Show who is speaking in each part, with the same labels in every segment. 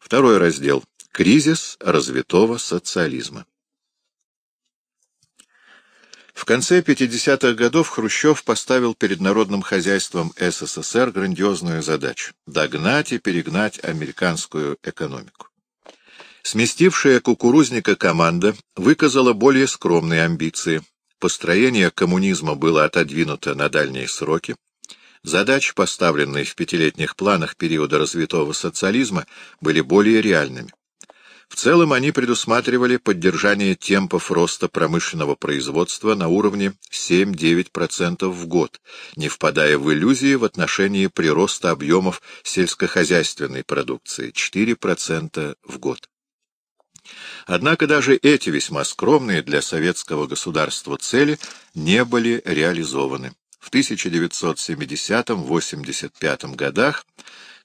Speaker 1: Второй раздел. Кризис развитого социализма. В конце 50-х годов Хрущев поставил перед народным хозяйством СССР грандиозную задачу — догнать и перегнать американскую экономику. Сместившая кукурузника команда выказала более скромные амбиции. Построение коммунизма было отодвинуто на дальние сроки. Задачи, поставленные в пятилетних планах периода развитого социализма, были более реальными. В целом они предусматривали поддержание темпов роста промышленного производства на уровне 7-9% в год, не впадая в иллюзии в отношении прироста объемов сельскохозяйственной продукции 4% в год. Однако даже эти весьма скромные для советского государства цели не были реализованы. В 1970-85 годах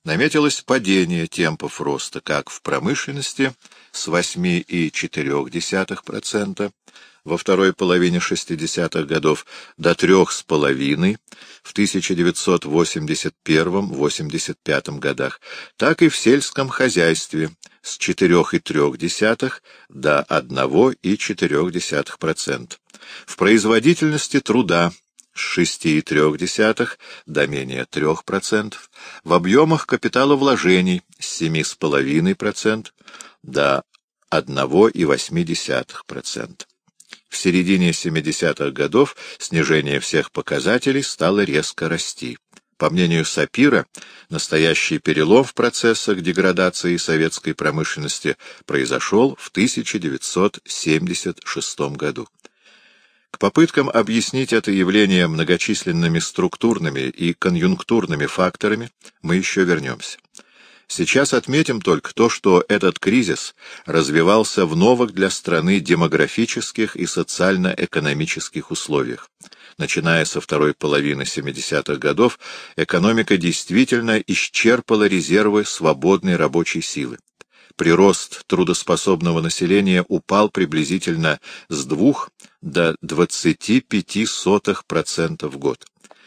Speaker 1: наметилось падение темпов роста как в промышленности с 8,4% во второй половине 60-х годов до 3,5% в 1981-85 годах, так и в сельском хозяйстве с 4,3% до 1,4%, в производительности труда с 6,3% до менее 3%, в объемах капиталовложений с 7,5% до 1,8%. В середине 70-х годов снижение всех показателей стало резко расти. По мнению Сапира, настоящий перелом в процессах деградации советской промышленности произошел в 1976 году. К попыткам объяснить это явление многочисленными структурными и конъюнктурными факторами мы еще вернемся. Сейчас отметим только то, что этот кризис развивался в новых для страны демографических и социально-экономических условиях. Начиная со второй половины 70-х годов, экономика действительно исчерпала резервы свободной рабочей силы прирост трудоспособного населения упал приблизительно с 2 до 25% в год.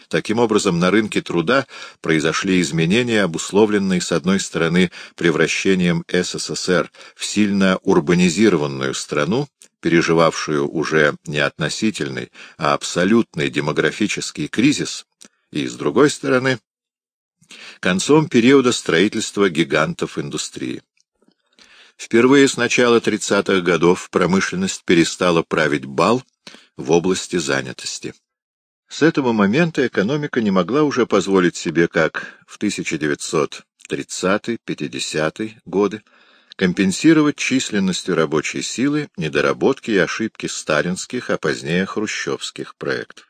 Speaker 1: Таким образом, на рынке труда произошли изменения, обусловленные, с одной стороны, превращением СССР в сильно урбанизированную страну, переживавшую уже не относительный, а абсолютный демографический кризис, и, с другой стороны, концом периода строительства гигантов индустрии. Впервые с начала 30-х годов промышленность перестала править бал в области занятости. С этого момента экономика не могла уже позволить себе, как в 1930-50 годы, компенсировать численностью рабочей силы недоработки и ошибки сталинских, а позднее хрущевских проектов.